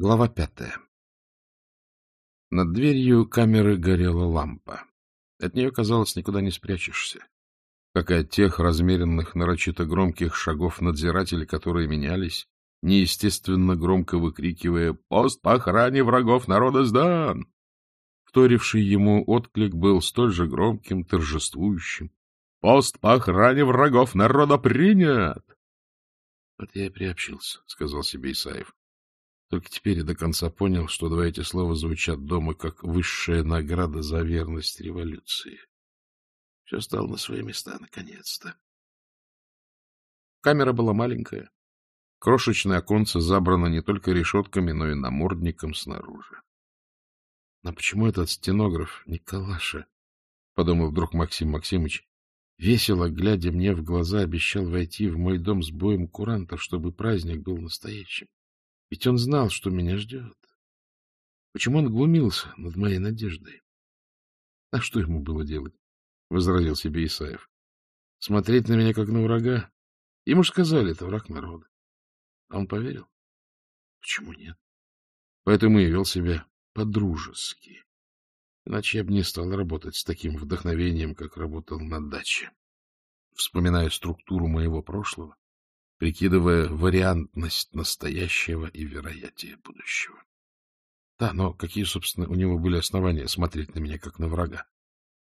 Глава пятая. Над дверью камеры горела лампа. От нее, казалось, никуда не спрячешься, как и от тех размеренных, нарочито громких шагов надзирателей, которые менялись, неестественно громко выкрикивая «Пост по охране врагов народа сдан!». Вторивший ему отклик был столь же громким, торжествующим. «Пост по охране врагов народа принят!» — Вот я и приобщился, — сказал себе Исаев. Только теперь я до конца понял, что два эти слова звучат дома как высшая награда за верность революции. Все стало на свои места, наконец-то. Камера была маленькая. Крошечное оконце забрано не только решетками, но и намордником снаружи. — Но почему этот стенограф Николаша, — подумал вдруг Максим Максимович, весело, глядя мне в глаза, обещал войти в мой дом с боем курантов, чтобы праздник был настоящим? Ведь он знал, что меня ждет. Почему он глумился над моей надеждой? — А что ему было делать? — возразил себе Исаев. — Смотреть на меня, как на врага? Ему же сказали, это враг народа. А он поверил? Почему нет? Поэтому и вел себя по-дружески. Иначе я бы не стал работать с таким вдохновением, как работал на даче. Вспоминая структуру моего прошлого, прикидывая вариантность настоящего и вероятие будущего. Да, но какие, собственно, у него были основания смотреть на меня, как на врага?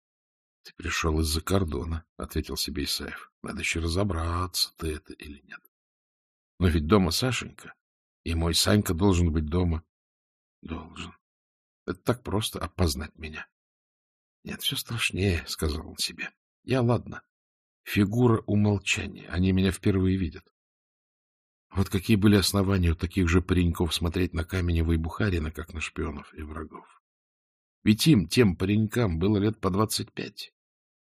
— Ты пришел из-за кордона, — ответил себе Исаев. — Надо еще разобраться, ты это или нет. — Но ведь дома Сашенька, и мой Санька должен быть дома. — Должен. Это так просто опознать меня. — Нет, все страшнее, — сказал он себе. — Я ладно. Фигура умолчания. Они меня впервые видят. Вот какие были основания у таких же пареньков смотреть на Каменева и Бухарина, как на шпионов и врагов. Ведь им, тем паренькам, было лет по двадцать пять.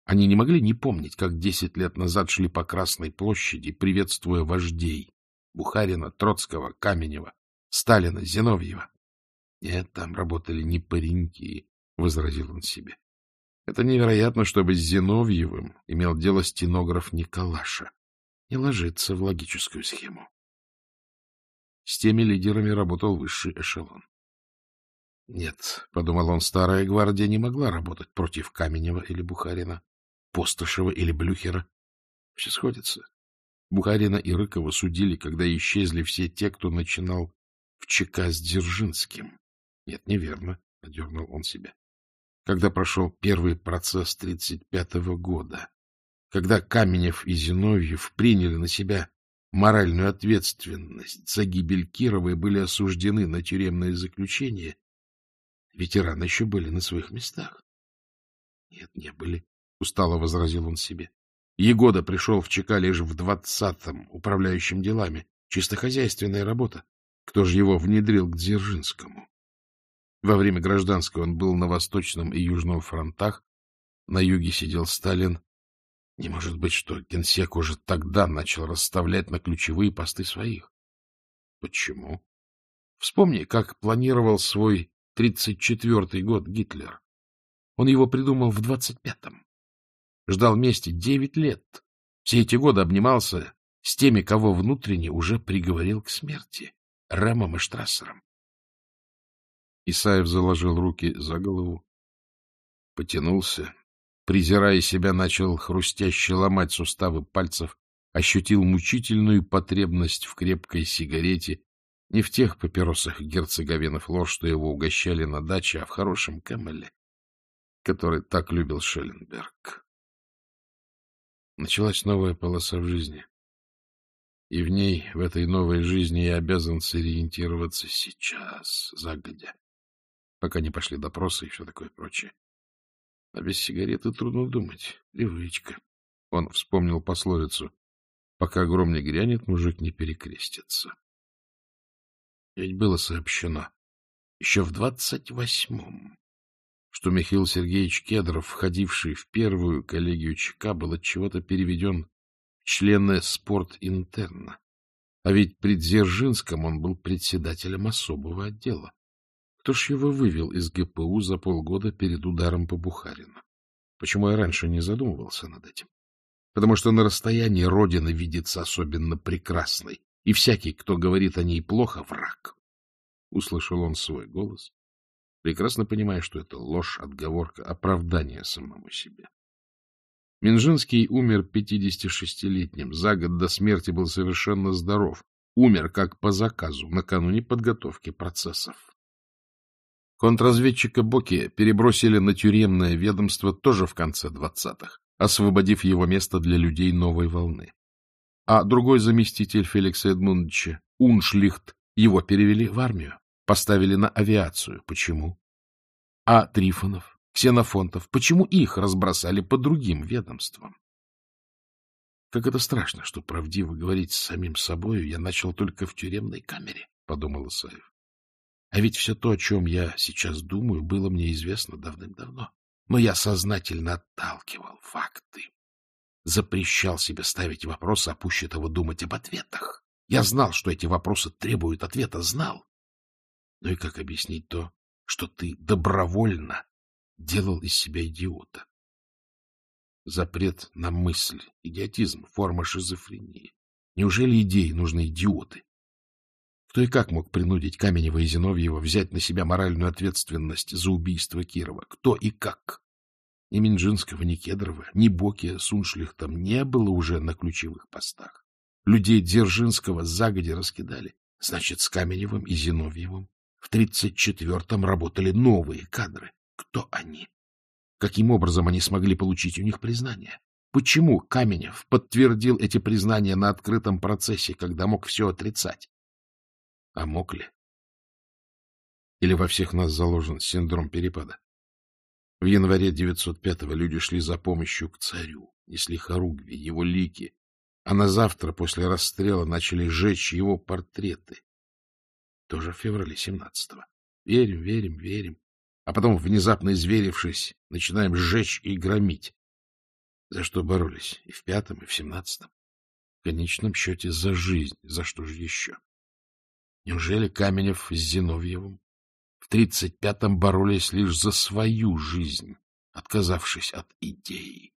Они не могли не помнить, как десять лет назад шли по Красной площади, приветствуя вождей Бухарина, Троцкого, Каменева, Сталина, Зиновьева. Нет, там работали не пареньки, — возразил он себе. Это невероятно, чтобы с Зиновьевым имел дело стенограф Николаша. Не ложится в логическую схему. С теми лидерами работал высший эшелон. Нет, — подумал он, — старая гвардия не могла работать против Каменева или Бухарина, Постышева или Блюхера. Все сходится. Бухарина и Рыкова судили, когда исчезли все те, кто начинал в ЧК с Дзержинским. Нет, неверно, — одернул он себя. Когда прошел первый процесс 35-го года, когда Каменев и Зиновьев приняли на себя моральную ответственность за гибель Кировой были осуждены на тюремное заключение, ветераны еще были на своих местах. — Нет, не были, — устало возразил он себе. Егода пришел в ЧК лишь в двадцатом, управляющим делами. Чисто хозяйственная работа. Кто же его внедрил к Дзержинскому? Во время гражданской он был на Восточном и Южном фронтах, на юге сидел Сталин, не может быть, что генсек уже тогда начал расставлять на ключевые посты своих. Почему? Вспомни, как планировал свой 34-й год Гитлер. Он его придумал в 25-м. Ждал вместе 9 лет. Все эти годы обнимался с теми, кого внутренне уже приговорил к смерти, Рэмом и Штрассером. Исаев заложил руки за голову, потянулся презирая себя, начал хрустяще ломать суставы пальцев, ощутил мучительную потребность в крепкой сигарете, не в тех папиросах герцоговинов лор, что его угощали на даче, а в хорошем Кэмеле, который так любил Шелленберг. Началась новая полоса в жизни. И в ней, в этой новой жизни, я обязан сориентироваться сейчас, загодя, пока не пошли допросы и все такое прочее. А без сигареты трудно думать. Привычка. Он вспомнил пословицу. Пока гром не грянет, мужик не перекрестится. Ведь было сообщено еще в двадцать восьмом, что Михаил Сергеевич Кедров, входивший в первую коллегию ЧК, был от чего-то переведен в члены спортинтерна. А ведь при Дзержинском он был председателем особого отдела. Кто ж его вывел из ГПУ за полгода перед ударом по Бухарину? Почему я раньше не задумывался над этим? Потому что на расстоянии Родина видится особенно прекрасной, и всякий, кто говорит о ней плохо, враг. Услышал он свой голос, прекрасно понимая, что это ложь, отговорка, оправдание самому себе. Минжинский умер 56-летним, за год до смерти был совершенно здоров, умер как по заказу, накануне подготовки процессов. Контрразведчика Боки перебросили на тюремное ведомство тоже в конце 20-х, освободив его место для людей новой волны. А другой заместитель Феликса Эдмундовича, Уншлихт, его перевели в армию, поставили на авиацию. Почему? А Трифонов, Ксенофонтов, почему их разбросали по другим ведомствам? Как это страшно, что правдиво говорить с самим собою я начал только в тюремной камере, — подумал Исаев. А ведь все то, о чем я сейчас думаю, было мне известно давным-давно. Но я сознательно отталкивал факты. Запрещал себе ставить вопросы, а пуще того думать об ответах. Я знал, что эти вопросы требуют ответа, знал. Ну и как объяснить то, что ты добровольно делал из себя идиота? Запрет на мысль, идиотизм, форма шизофрении. Неужели идеи нужны идиоты? Кто и как мог принудить Каменева и Зиновьева взять на себя моральную ответственность за убийство Кирова? Кто и как? Ни Минжинского, ни Кедрова, ни Боки с Уншлихтом не было уже на ключевых постах. Людей Дзержинского загоди раскидали. Значит, с Каменевым и Зиновьевым в 34-м работали новые кадры. Кто они? Каким образом они смогли получить у них признание? Почему Каменев подтвердил эти признания на открытом процессе, когда мог все отрицать? А мог ли? Или во всех нас заложен синдром перепада? В январе 905-го люди шли за помощью к царю, несли хоругви, его лики, а на завтра после расстрела начали жечь его портреты. Тоже в феврале 17-го. Верим, верим, верим. А потом, внезапно изверившись, начинаем сжечь и громить. За что боролись и в пятом, и в семнадцатом. В конечном счете за жизнь, за что же еще? Неужели Каменев с Зиновьевым в тридцать пятом боролись лишь за свою жизнь, отказавшись от идеи?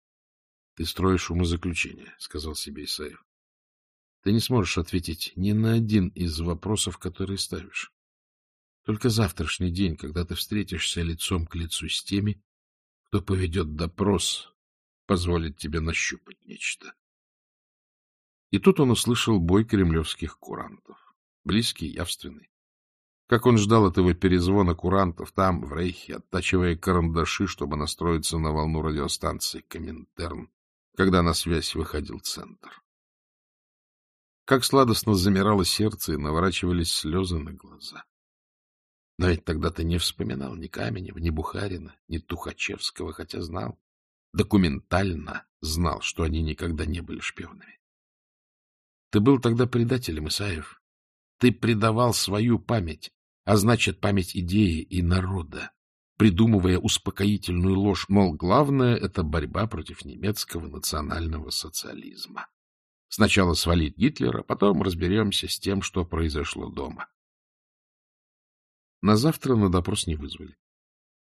— Ты строишь умозаключение, — сказал себе Исаев. — Ты не сможешь ответить ни на один из вопросов, которые ставишь. Только завтрашний день, когда ты встретишься лицом к лицу с теми, кто поведет допрос, позволит тебе нащупать нечто. И тут он услышал бой кремлевских курантов, близкий, явственный. Как он ждал этого перезвона курантов там, в Рейхе, оттачивая карандаши, чтобы настроиться на волну радиостанции Коминтерн, когда на связь выходил центр. Как сладостно замирало сердце и наворачивались слезы на глаза. Но ведь тогда ты -то не вспоминал ни Каменева, ни Бухарина, ни Тухачевского, хотя знал, документально знал, что они никогда не были шпионами. Ты был тогда предателем, Исаев. Ты предавал свою память, а значит, память идеи и народа, придумывая успокоительную ложь, мол, главное — это борьба против немецкого национального социализма. Сначала свалить Гитлера, потом разберемся с тем, что произошло дома. На завтра на допрос не вызвали.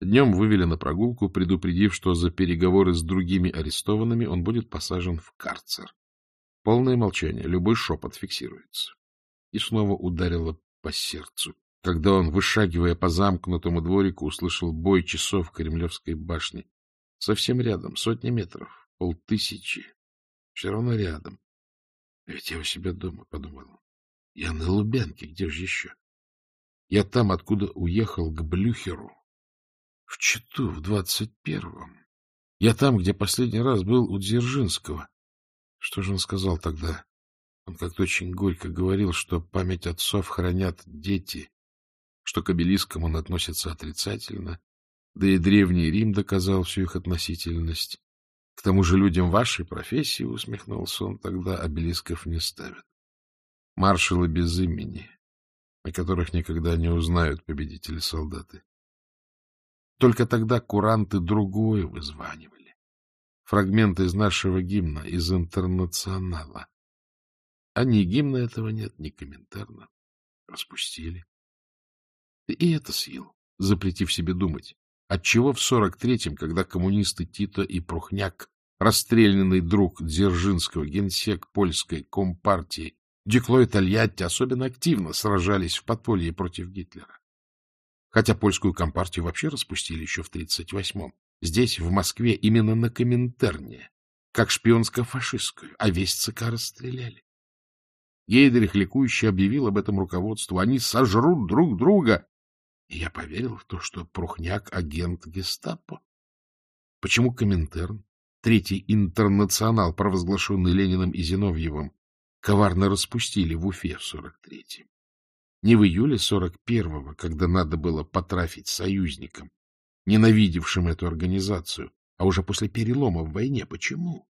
Днем вывели на прогулку, предупредив, что за переговоры с другими арестованными он будет посажен в карцер. Полное молчание, любой шепот фиксируется. И снова ударило по сердцу, когда он, вышагивая по замкнутому дворику, услышал бой часов Кремлевской башни. Совсем рядом, сотни метров, полтысячи. Все равно рядом. А ведь я у себя дома, — подумал он. Я на Лубянке, где же еще? Я там, откуда уехал, к Блюхеру. В Читу, в двадцать первом. Я там, где последний раз был у Дзержинского. Что же он сказал тогда? Он как-то очень горько говорил, что память отцов хранят дети, что к обелискам он относится отрицательно, да и Древний Рим доказал всю их относительность. К тому же людям вашей профессии, — усмехнулся он тогда, — обелисков не ставят. Маршалы без имени, о которых никогда не узнают победители-солдаты. Только тогда куранты другое вызванивали. Фрагмент из нашего гимна, из интернационала. А ни гимна этого нет, ни комментарно. Распустили. И это съел, запретив себе думать. Отчего в сорок третьем, когда коммунисты Тито и Прухняк, расстрелянный друг Дзержинского, генсек польской компартии, Декло и Тольятти особенно активно сражались в подполье против Гитлера. Хотя польскую компартию вообще распустили еще в 38-м, здесь, в Москве, именно на Коминтерне, как шпионско-фашистскую, а весь ЦК расстреляли. Гейдрих ликующе объявил об этом руководству. Они сожрут друг друга. И я поверил в то, что Прухняк — агент гестапо. Почему Коминтерн, третий интернационал, провозглашенный Лениным и Зиновьевым, коварно распустили в Уфе в 43-м? Не в июле 41-го, когда надо было потрафить союзникам, ненавидевшим эту организацию, а уже после перелома в войне. Почему?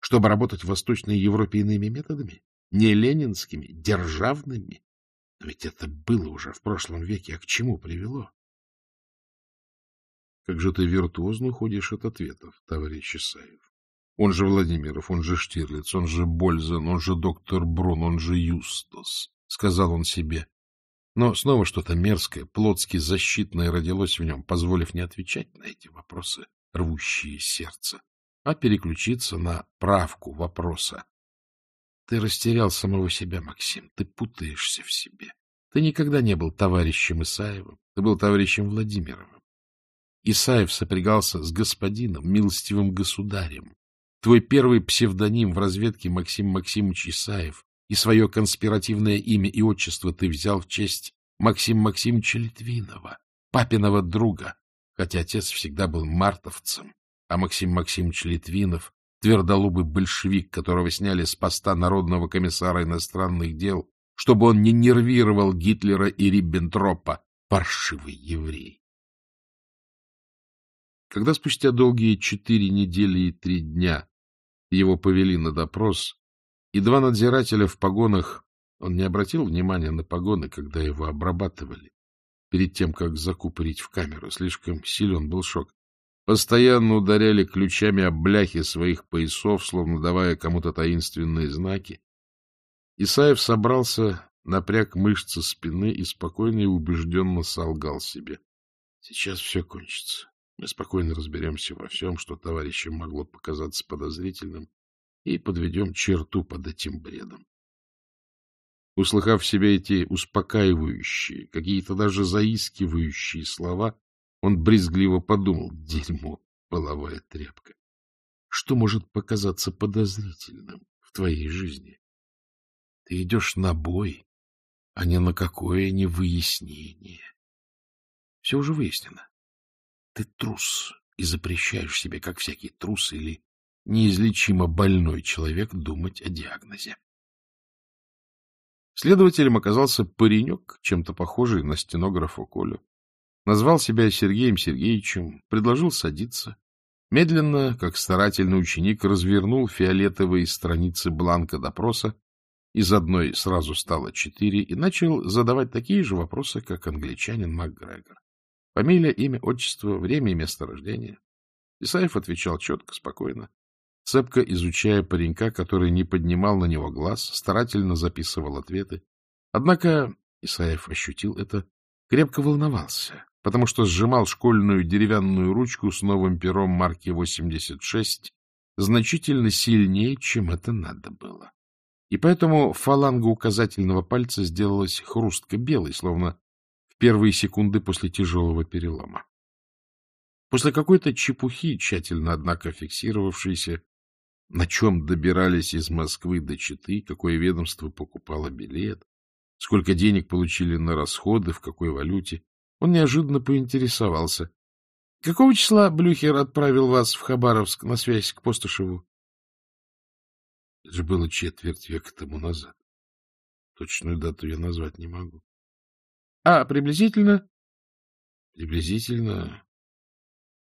Чтобы работать в Восточной Европе иными методами? Не ленинскими, державными? Но ведь это было уже в прошлом веке, а к чему привело? Как же ты виртуозно уходишь от ответов, товарищ Исаев. Он же Владимиров, он же Штирлиц, он же Бользен, он же доктор Брун, он же Юстас, — сказал он себе. Но снова что-то мерзкое, плотски защитное родилось в нем, позволив не отвечать на эти вопросы, рвущие сердце, а переключиться на правку вопроса. Ты растерял самого себя, Максим, ты путаешься в себе. Ты никогда не был товарищем Исаевым, ты был товарищем Владимировым. Исаев сопрягался с господином, милостивым государем. Твой первый псевдоним в разведке Максим Максимович Исаев и свое конспиративное имя и отчество ты взял в честь Максима Максимовича Литвинова, папиного друга, хотя отец всегда был мартовцем, а Максим Максимович Литвинов — твердолубый большевик, которого сняли с поста Народного комиссара иностранных дел, чтобы он не нервировал Гитлера и Риббентропа, паршивый еврей. Когда спустя долгие четыре недели и три дня его повели на допрос, и два надзирателя в погонах. Он не обратил внимания на погоны, когда его обрабатывали, перед тем, как закупорить в камеру. Слишком силен был шок. Постоянно ударяли ключами об бляхи своих поясов, словно давая кому-то таинственные знаки. Исаев собрался, напряг мышцы спины и спокойно и убежденно солгал себе. — Сейчас все кончится. Мы спокойно разберемся во всем, что товарищам могло показаться подозрительным, и подведем черту под этим бредом. Услыхав в себе эти успокаивающие, какие-то даже заискивающие слова, он брезгливо подумал, дерьмо, половая тряпка. Что может показаться подозрительным в твоей жизни? Ты идешь на бой, а не на какое не выяснение. Все уже выяснено. Ты трус и запрещаешь себе, как всякий трус или неизлечимо больной человек думать о диагнозе. Следователем оказался паренек, чем-то похожий на стенографа Колю. Назвал себя Сергеем Сергеевичем, предложил садиться. Медленно, как старательный ученик, развернул фиолетовые страницы бланка допроса, из одной сразу стало четыре, и начал задавать такие же вопросы, как англичанин МакГрегор. Фамилия, имя, отчество, время и место рождения. Исаев отвечал четко, спокойно цепко изучая паренька, который не поднимал на него глаз, старательно записывал ответы. Однако, Исаев ощутил это, крепко волновался, потому что сжимал школьную деревянную ручку с новым пером марки 86 значительно сильнее, чем это надо было. И поэтому фаланга указательного пальца сделалась хрустко белой, словно в первые секунды после тяжелого перелома. После какой-то чепухи, тщательно, однако, фиксировавшейся, на чем добирались из Москвы до Читы, какое ведомство покупало билет, сколько денег получили на расходы, в какой валюте, он неожиданно поинтересовался. — Какого числа Блюхер отправил вас в Хабаровск на связь к Постышеву? Это же было четверть века тому назад. Точную дату я назвать не могу. — А приблизительно? — Приблизительно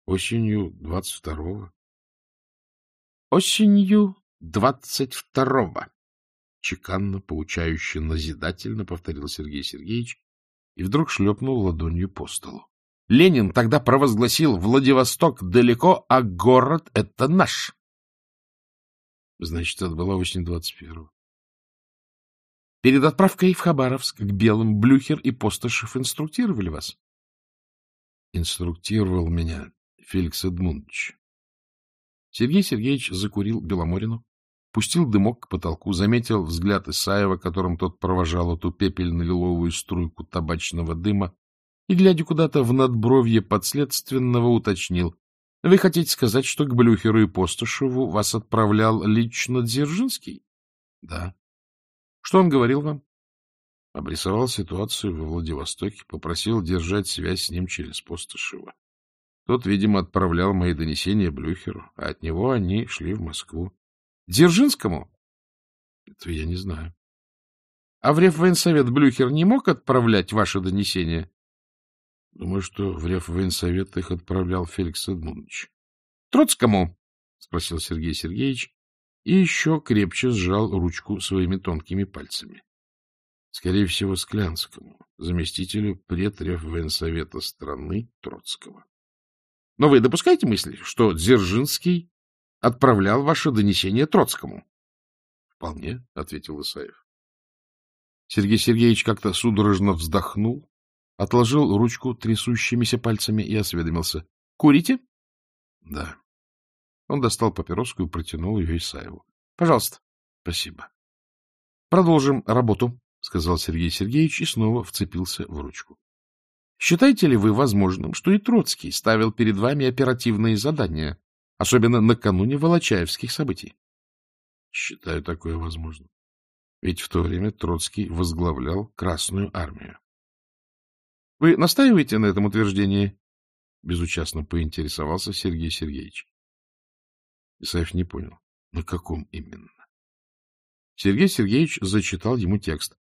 осенью двадцать второго. Осенью двадцать второго. Чеканно, поучающе, назидательно повторил Сергей Сергеевич и вдруг шлепнул ладонью по столу. Ленин тогда провозгласил «Владивосток далеко, а город — это наш». Значит, это была осень двадцать первого. Перед отправкой в Хабаровск к Белым Блюхер и Постышев инструктировали вас? Инструктировал меня Феликс Эдмундович. Сергей Сергеевич закурил Беломорину, пустил дымок к потолку, заметил взгляд Исаева, которым тот провожал эту пепельно-лиловую струйку табачного дыма, и, глядя куда-то в надбровье подследственного, уточнил. — Вы хотите сказать, что к Блюхеру и Постышеву вас отправлял лично Дзержинский? — Да. — Что он говорил вам? Обрисовал ситуацию во Владивостоке, попросил держать связь с ним через Постышева. Тот, видимо, отправлял мои донесения Блюхеру, а от него они шли в Москву. — Дзержинскому? — Это я не знаю. — А в Реввоенсовет Блюхер не мог отправлять ваши донесения? — Думаю, что в Реввоенсовет их отправлял Феликс Эдмундович. — Троцкому? — спросил Сергей Сергеевич и еще крепче сжал ручку своими тонкими пальцами. Скорее всего, Склянскому, заместителю предрев Венсовета страны Троцкого. Но вы допускаете мысль, что Дзержинский отправлял ваше донесение Троцкому? — Вполне, — ответил Исаев. Сергей Сергеевич как-то судорожно вздохнул, отложил ручку трясущимися пальцами и осведомился. — Курите? — Да. Он достал папироску и протянул ее Исаеву. — Пожалуйста. — Спасибо. — Продолжим работу, — сказал Сергей Сергеевич и снова вцепился в ручку. Считаете ли вы возможным, что и Троцкий ставил перед вами оперативные задания, особенно накануне Волочаевских событий? Считаю такое возможным. Ведь в то время Троцкий возглавлял Красную армию. Вы настаиваете на этом утверждении? Безучастно поинтересовался Сергей Сергеевич. Исаев не понял, на каком именно. Сергей Сергеевич зачитал ему текст.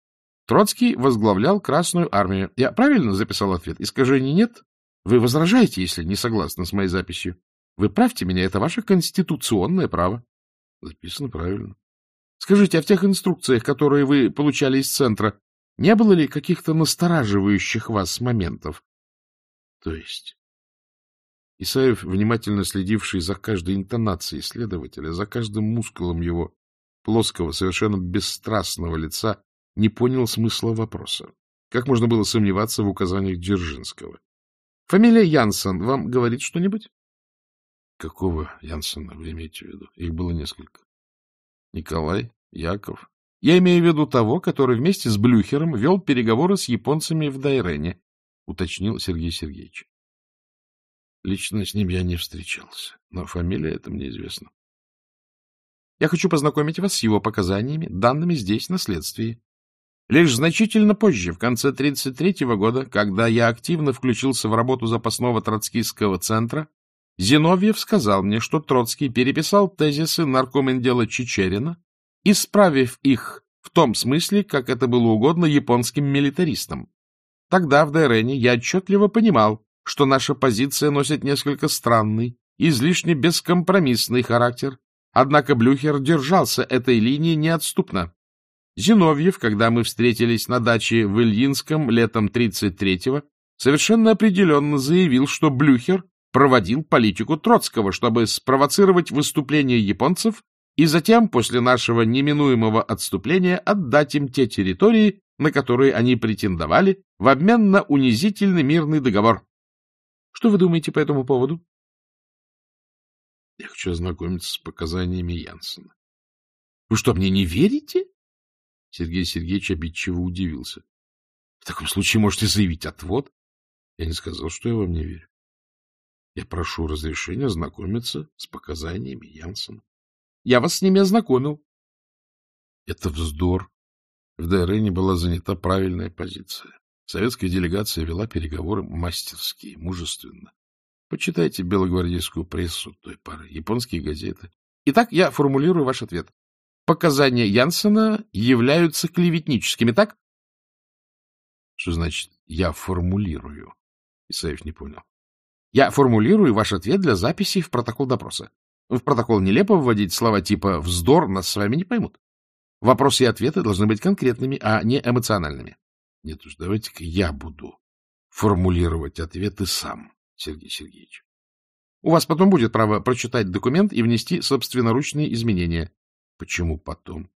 Троцкий возглавлял Красную армию. Я правильно записал ответ? Искажений нет? Вы возражаете, если не согласны с моей записью. Вы правьте меня, это ваше конституционное право. Записано правильно. Скажите, а в тех инструкциях, которые вы получали из центра, не было ли каких-то настораживающих вас моментов? То есть... Исаев, внимательно следивший за каждой интонацией следователя, за каждым мускулом его плоского, совершенно бесстрастного лица, не понял смысла вопроса. Как можно было сомневаться в указаниях Дзержинского? — Фамилия Янсен вам говорит что-нибудь? — Какого Янсена вы имеете в виду? Их было несколько. — Николай, Яков. — Я имею в виду того, который вместе с Блюхером вел переговоры с японцами в Дайрене, — уточнил Сергей Сергеевич. Лично с ним я не встречался, но фамилия эта мне известна. Я хочу познакомить вас с его показаниями, данными здесь, на следствии. Лишь значительно позже, в конце 1933 года, когда я активно включился в работу запасного троцкистского центра, Зиновьев сказал мне, что Троцкий переписал тезисы наркомендела Чечерина, исправив их в том смысле, как это было угодно японским милитаристам. Тогда в Дайрене я отчетливо понимал, что наша позиция носит несколько странный, излишне бескомпромиссный характер, однако Блюхер держался этой линии неотступно. Зиновьев, когда мы встретились на даче в Ильинском летом 33-го, совершенно определенно заявил, что Блюхер проводил политику Троцкого, чтобы спровоцировать выступление японцев и затем, после нашего неминуемого отступления, отдать им те территории, на которые они претендовали, в обмен на унизительный мирный договор. Что вы думаете по этому поводу? Я хочу ознакомиться с показаниями Янсена. Вы что, мне не верите? Сергей Сергеевич обидчиво удивился. — В таком случае можете заявить отвод? Я не сказал, что я вам не верю. Я прошу разрешения ознакомиться с показаниями Янсена. — Я вас с ними ознакомил. — Это вздор. В ДРН была занята правильная позиция. Советская делегация вела переговоры мастерски, мужественно. Почитайте белогвардейскую прессу той поры, японские газеты. Итак, я формулирую ваш ответ показания Янсена являются клеветническими, так? Что значит «я формулирую»? Исаев не понял. Я формулирую ваш ответ для записи в протокол допроса. В протокол нелепо вводить слова типа «вздор» нас с вами не поймут. Вопросы и ответы должны быть конкретными, а не эмоциональными. Нет уж, давайте-ка я буду формулировать ответы сам, Сергей Сергеевич. У вас потом будет право прочитать документ и внести собственноручные изменения. Почему потом?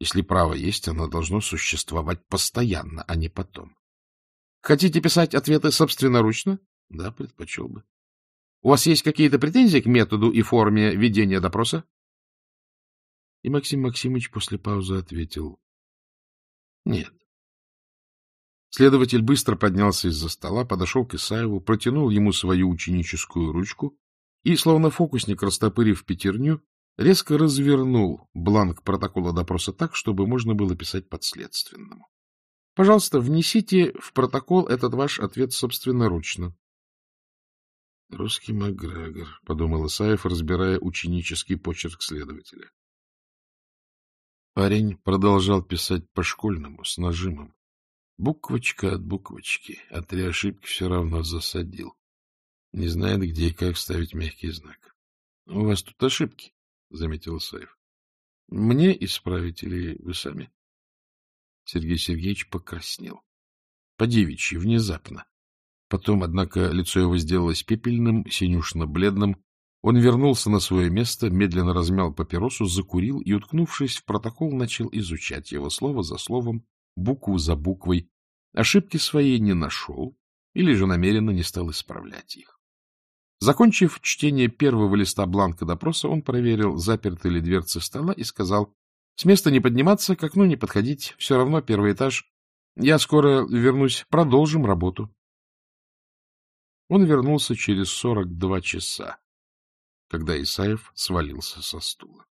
Если право есть, оно должно существовать постоянно, а не потом. Хотите писать ответы собственноручно? Да, предпочел бы. У вас есть какие-то претензии к методу и форме ведения допроса? И Максим Максимович после паузы ответил. Нет. Следователь быстро поднялся из-за стола, подошел к Исаеву, протянул ему свою ученическую ручку и, словно фокусник, растопырив пятерню, резко развернул бланк протокола допроса так, чтобы можно было писать подследственному. — Пожалуйста, внесите в протокол этот ваш ответ собственноручно. — Русский Макгрегор, — подумал Исаев, разбирая ученический почерк следователя. Парень продолжал писать по-школьному, с нажимом. Буквочка от буквочки, а три ошибки все равно засадил. Не знает, где и как ставить мягкий знак. — У вас тут ошибки, — заметил Саев. — Мне исправить или вы сами? Сергей Сергеевич покраснел. По девичьи, внезапно. Потом, однако, лицо его сделалось пепельным, синюшно-бледным. Он вернулся на свое место, медленно размял папиросу, закурил и, уткнувшись в протокол, начал изучать его слово за словом, букву за буквой. Ошибки своей не нашел или же намеренно не стал исправлять их. Закончив чтение первого листа бланка допроса, он проверил, заперты ли дверцы стола, и сказал, «С места не подниматься, к окну не подходить, все равно первый этаж. Я скоро вернусь, продолжим работу». Он вернулся через сорок два часа, когда Исаев свалился со стула.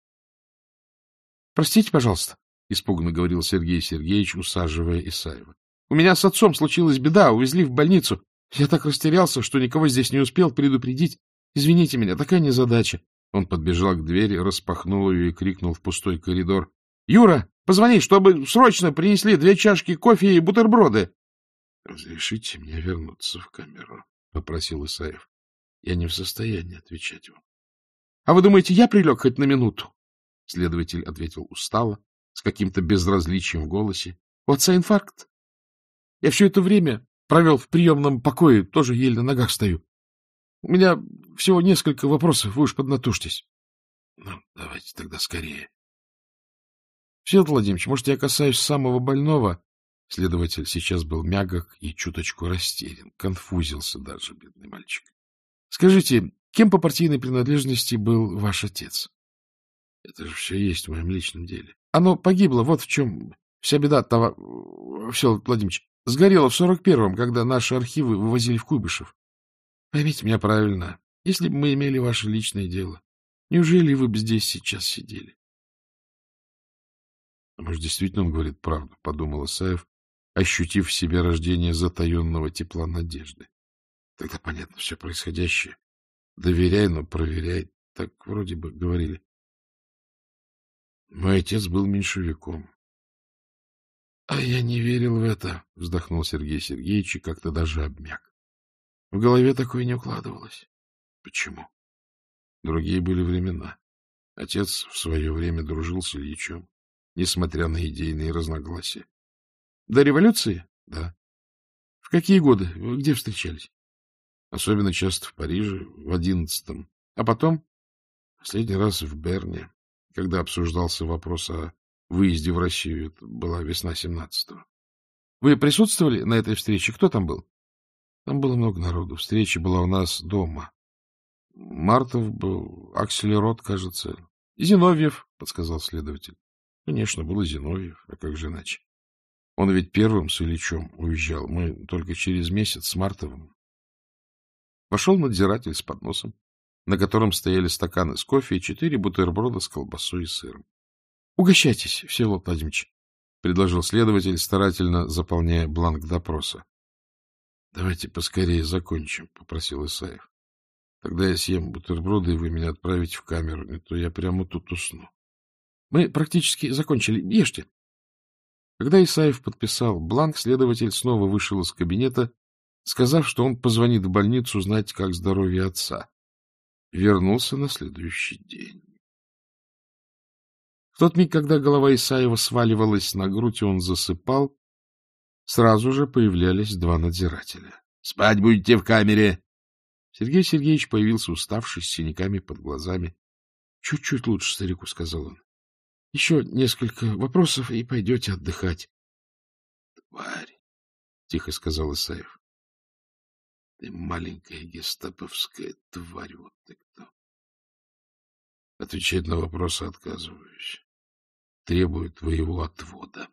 — Простите, пожалуйста, — испуганно говорил Сергей Сергеевич, усаживая Исаева. — У меня с отцом случилась беда, увезли в больницу. Я так растерялся, что никого здесь не успел предупредить. Извините меня, такая незадача. Он подбежал к двери, распахнул ее и крикнул в пустой коридор. — Юра, позвони, чтобы срочно принесли две чашки кофе и бутерброды. — Разрешите мне вернуться в камеру, — попросил Исаев. — Я не в состоянии отвечать вам. — А вы думаете, я прилег хоть на минуту? Следователь ответил устало, с каким-то безразличием в голосе. — У отца инфаркт. Я все это время Провел в приемном покое, тоже еле на ногах стою. У меня всего несколько вопросов, вы уж поднатужьтесь. Ну, давайте тогда скорее. Всеволод Владимирович, может, я касаюсь самого больного? Следователь сейчас был мягок и чуточку растерян, конфузился даже, бедный мальчик. Скажите, кем по партийной принадлежности был ваш отец? Это же все есть в моем личном деле. Оно погибло, вот в чем вся беда, того... Всеволод Владимирович. Сгорела в сорок первом, когда наши архивы вывозили в Куйбышев. Поймите меня правильно, если бы мы имели ваше личное дело, неужели вы бы здесь сейчас сидели? — а Может, действительно он говорит правду, — подумал Исаев, ощутив в себе рождение затаенного тепла надежды. Тогда понятно все происходящее. Доверяй, но проверяй. Так вроде бы говорили. Мой отец был меньшевиком. — А я не верил в это, — вздохнул Сергей Сергеевич и как-то даже обмяк. В голове такое не укладывалось. — Почему? Другие были времена. Отец в свое время дружил с Ильичем, несмотря на идейные разногласия. — До революции? — Да. — В какие годы? Где встречались? — Особенно часто в Париже, в одиннадцатом. А потом? — Последний раз в Берне, когда обсуждался вопрос о выезде в Россию. Это была весна 17-го. Вы присутствовали на этой встрече? Кто там был? Там было много народу. Встреча была у нас дома. Мартов был, Акселерот, кажется. И Зиновьев, — подсказал следователь. Конечно, был и Зиновьев, а как же иначе? Он ведь первым с Ильичом уезжал. Мы только через месяц с Мартовым. Вошел надзиратель с подносом, на котором стояли стаканы с кофе и четыре бутерброда с колбасой и сыром. — Угощайтесь, Всеволод Владимирович, — предложил следователь, старательно заполняя бланк допроса. — Давайте поскорее закончим, — попросил Исаев. — Тогда я съем бутерброды, и вы меня отправите в камеру, не то я прямо тут усну. — Мы практически закончили. Ешьте. Когда Исаев подписал бланк, следователь снова вышел из кабинета, сказав, что он позвонит в больницу узнать, как здоровье отца. Вернулся на следующий день. В тот миг, когда голова Исаева сваливалась на грудь, и он засыпал, сразу же появлялись два надзирателя. — Спать будете в камере! Сергей Сергеевич появился уставший, с синяками под глазами. — Чуть-чуть лучше, старику, — сказал он. — Еще несколько вопросов, и пойдете отдыхать. — Тварь! — тихо сказал Исаев. — Ты маленькая гестаповская тварь, вот ты кто! Отвечать на вопросы отказываюсь. Требую твоего отвода.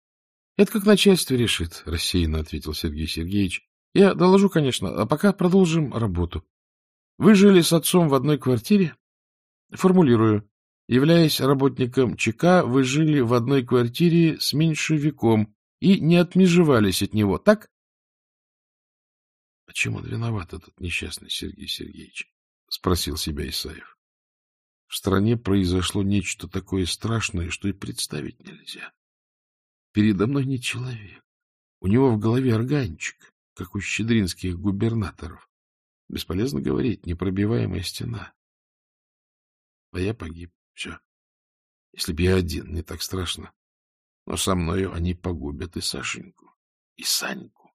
— Это как начальство решит, — рассеянно ответил Сергей Сергеевич. — Я доложу, конечно, а пока продолжим работу. Вы жили с отцом в одной квартире? Формулирую. Являясь работником ЧК, вы жили в одной квартире с меньшевиком и не отмежевались от него, так? — А чем он виноват, этот несчастный Сергей Сергеевич? — спросил себя Исаев. В стране произошло нечто такое страшное, что и представить нельзя. Передо мной не человек. У него в голове органчик, как у щедринских губернаторов. Бесполезно говорить, непробиваемая стена. А я погиб. Все. Если б я один, не так страшно. Но со мною они погубят и Сашеньку, и Саньку.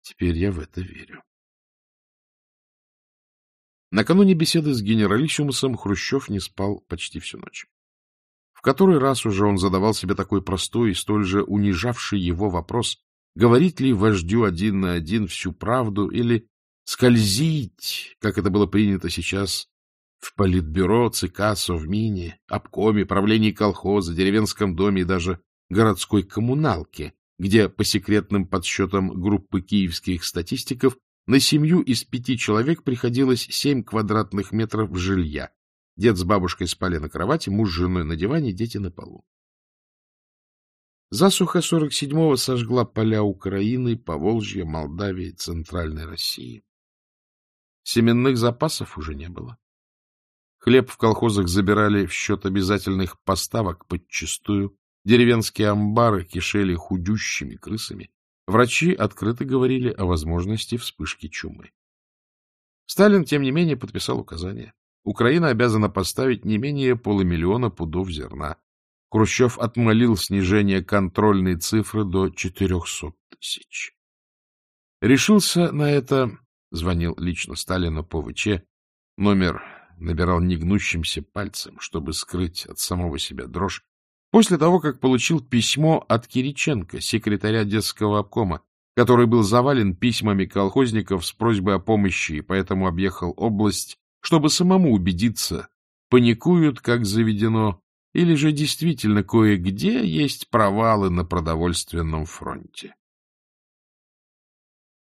Теперь я в это верю. Накануне беседы с генералиссимусом Хрущев не спал почти всю ночь. В который раз уже он задавал себе такой простой и столь же унижавший его вопрос, говорить ли вождю один на один всю правду или скользить, как это было принято сейчас, в политбюро, ЦК, Совмине, обкоме, правлении колхоза, деревенском доме и даже городской коммуналке, где, по секретным подсчетам группы киевских статистиков, на семью из пяти человек приходилось семь квадратных метров жилья. Дед с бабушкой спали на кровати, муж с женой на диване, дети на полу. Засуха 47-го сожгла поля Украины, Поволжья, Молдавии, Центральной России. Семенных запасов уже не было. Хлеб в колхозах забирали в счет обязательных поставок подчистую, деревенские амбары кишели худющими крысами, Врачи открыто говорили о возможности вспышки чумы. Сталин, тем не менее, подписал указание. Украина обязана поставить не менее полумиллиона пудов зерна. Хрущев отмолил снижение контрольной цифры до 400 тысяч. Решился на это, звонил лично Сталину по ВЧ, номер набирал негнущимся пальцем, чтобы скрыть от самого себя дрожь, После того, как получил письмо от Кириченко, секретаря детского обкома, который был завален письмами колхозников с просьбой о помощи, и поэтому объехал область, чтобы самому убедиться, паникуют, как заведено, или же действительно кое-где есть провалы на продовольственном фронте.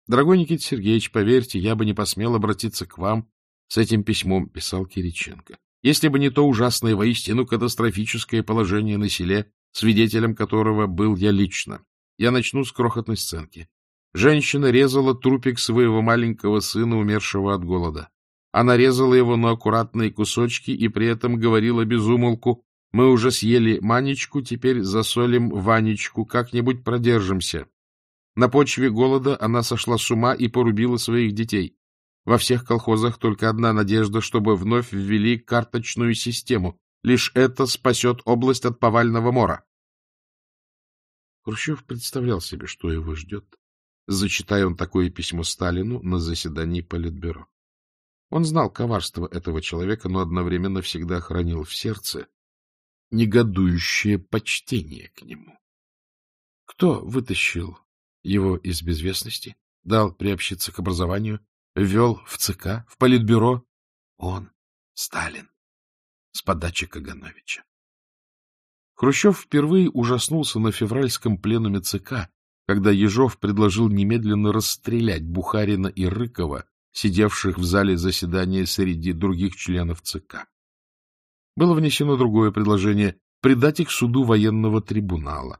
Дорогой Никита Сергеевич, поверьте, я бы не посмел обратиться к вам с этим письмом, писал Кириченко. Если бы не то ужасное, воистину катастрофическое положение на селе, свидетелем которого был я лично. Я начну с крохотной сценки. Женщина резала трупик своего маленького сына, умершего от голода. Она резала его на аккуратные кусочки и при этом говорила безумолку «Мы уже съели Манечку, теперь засолим Ванечку, как-нибудь продержимся». На почве голода она сошла с ума и порубила своих детей. Во всех колхозах только одна надежда, чтобы вновь ввели карточную систему. Лишь это спасет область от повального мора. Хрущев представлял себе, что его ждет, зачитая он такое письмо Сталину на заседании Политбюро. Он знал коварство этого человека, но одновременно всегда хранил в сердце негодующее почтение к нему. Кто вытащил его из безвестности, дал приобщиться к образованию, вел в ЦК, в Политбюро. Он, Сталин, с подачи Кагановича. Хрущев впервые ужаснулся на февральском пленуме ЦК, когда Ежов предложил немедленно расстрелять Бухарина и Рыкова, сидевших в зале заседания среди других членов ЦК. Было внесено другое предложение — предать их суду военного трибунала.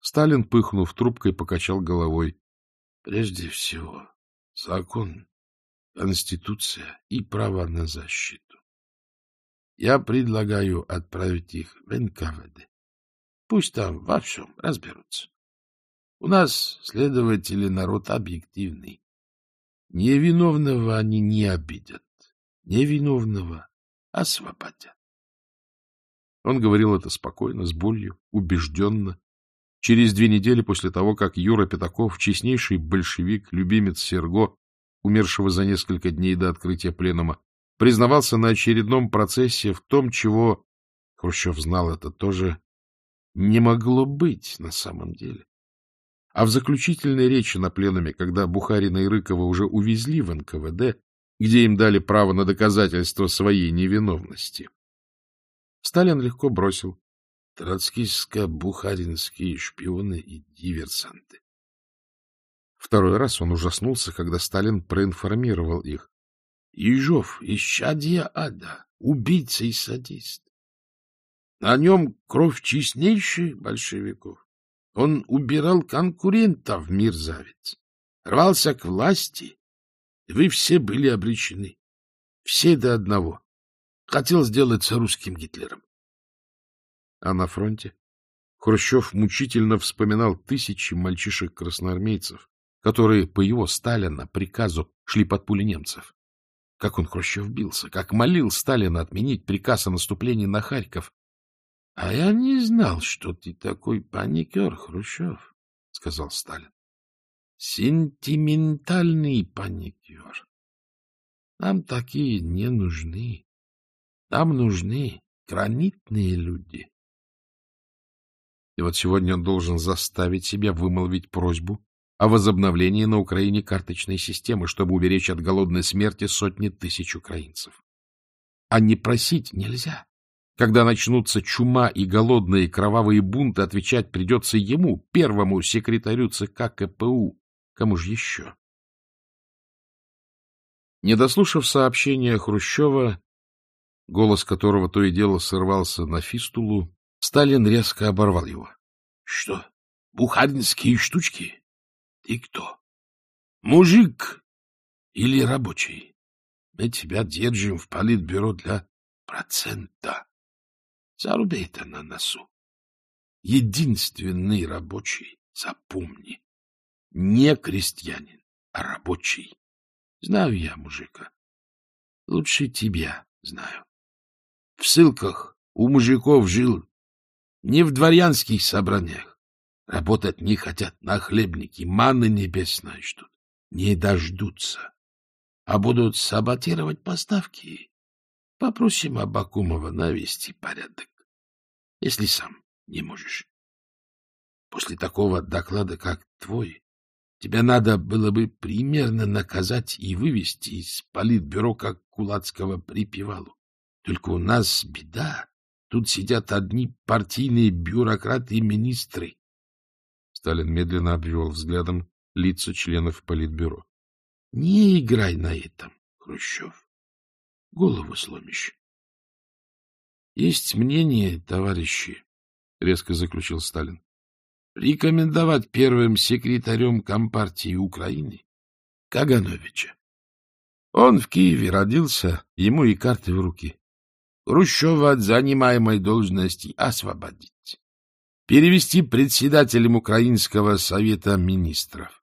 Сталин, пыхнув трубкой, покачал головой. — Прежде всего, закон Конституция и право на защиту. Я предлагаю отправить их в НКВД. Пусть там во всем разберутся. У нас, следователи, народ объективный. Невиновного они не обидят, невиновного освободят. Он говорил это спокойно, с болью, убежденно. Через две недели после того, как Юра Пятаков, честнейший большевик, любимец Серго, умершего за несколько дней до открытия пленума, признавался на очередном процессе в том, чего, Хрущев знал это тоже, не могло быть на самом деле. А в заключительной речи на пленуме, когда Бухарина и Рыкова уже увезли в НКВД, где им дали право на доказательство своей невиновности, Сталин легко бросил. «Троцкийско-Бухаринские шпионы и диверсанты. Второй раз он ужаснулся, когда Сталин проинформировал их. Ежов — исчадье ада, убийца и садист. На нем кровь честнейшей большевиков. Он убирал конкурента в мир завиц, рвался к власти. Вы все были обречены. Все до одного. Хотел сделаться русским Гитлером. А на фронте? Хрущев мучительно вспоминал тысячи мальчишек-красноармейцев, которые по его Сталина приказу шли под пули немцев. Как он Хрущев бился, как молил Сталина отменить приказ о наступлении на Харьков. — А я не знал, что ты такой паникер, Хрущев, — сказал Сталин. — Сентиментальный паникер. Нам такие не нужны. Нам нужны гранитные люди. И вот сегодня он должен заставить себя вымолвить просьбу о возобновлении на Украине карточной системы, чтобы уберечь от голодной смерти сотни тысяч украинцев. А не просить нельзя. Когда начнутся чума и голодные кровавые бунты, отвечать придется ему, первому секретарю ЦК КПУ. Кому же еще? Не дослушав сообщения Хрущева, голос которого то и дело сорвался на фистулу, Сталин резко оборвал его. — Что, бухаринские штучки? И кто? Мужик или рабочий? Мы тебя держим в политбюро для процента. Зарубей-то на носу. Единственный рабочий, запомни, не крестьянин, а рабочий. Знаю я мужика. Лучше тебя знаю. В ссылках у мужиков жил, не в дворянских собраниях. Работать не хотят нахлебники, маны небесная ждут. Не дождутся. А будут саботировать поставки. Попросим Абакумова навести порядок, если сам не можешь. После такого доклада, как твой, тебя надо было бы примерно наказать и вывести из политбюро, как кулацкого припевалу. Только у нас беда. Тут сидят одни партийные бюрократы и министры Сталин медленно обвел взглядом лица членов Политбюро. — Не играй на этом, Хрущев. Голову сломишь. — Есть мнение, товарищи, — резко заключил Сталин, — рекомендовать первым секретарем Компартии Украины Кагановича. Он в Киеве родился, ему и карты в руки. Хрущева от занимаемой должности освободить перевести председателем Украинского совета министров,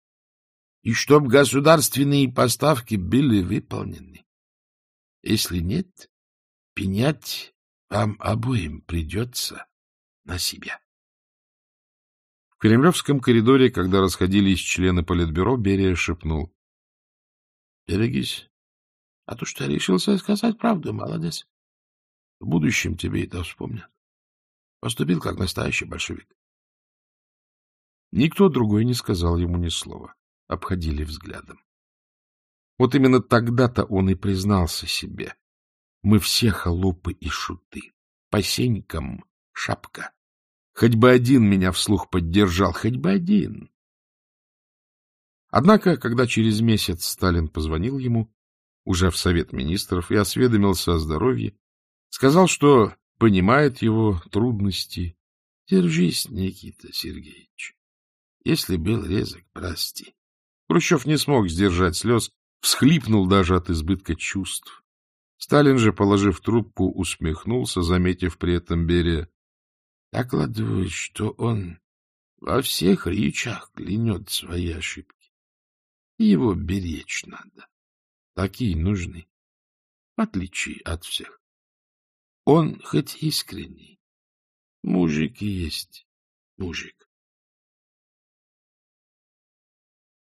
и чтоб государственные поставки были выполнены. Если нет, пенять вам обоим придется на себя. В кремлевском коридоре, когда расходились члены политбюро, Берия шепнул. — Берегись. А то, что решился сказать правду, молодец. В будущем тебе это вспомнят. Поступил как настоящий большевик. Никто другой не сказал ему ни слова. Обходили взглядом. Вот именно тогда-то он и признался себе. Мы все холопы и шуты. По сенькам шапка. Хоть бы один меня вслух поддержал, хоть бы один. Однако, когда через месяц Сталин позвонил ему, уже в Совет Министров, и осведомился о здоровье, сказал, что понимает его трудности. Держись, Никита Сергеевич. Если был резок, прости. Хрущев не смог сдержать слез, всхлипнул даже от избытка чувств. Сталин же, положив трубку, усмехнулся, заметив при этом Берия. Докладывает, что он во всех речах клянет свои ошибки. Его беречь надо. Такие нужны, в отличие от всех он хоть искренний. Мужик и есть мужик.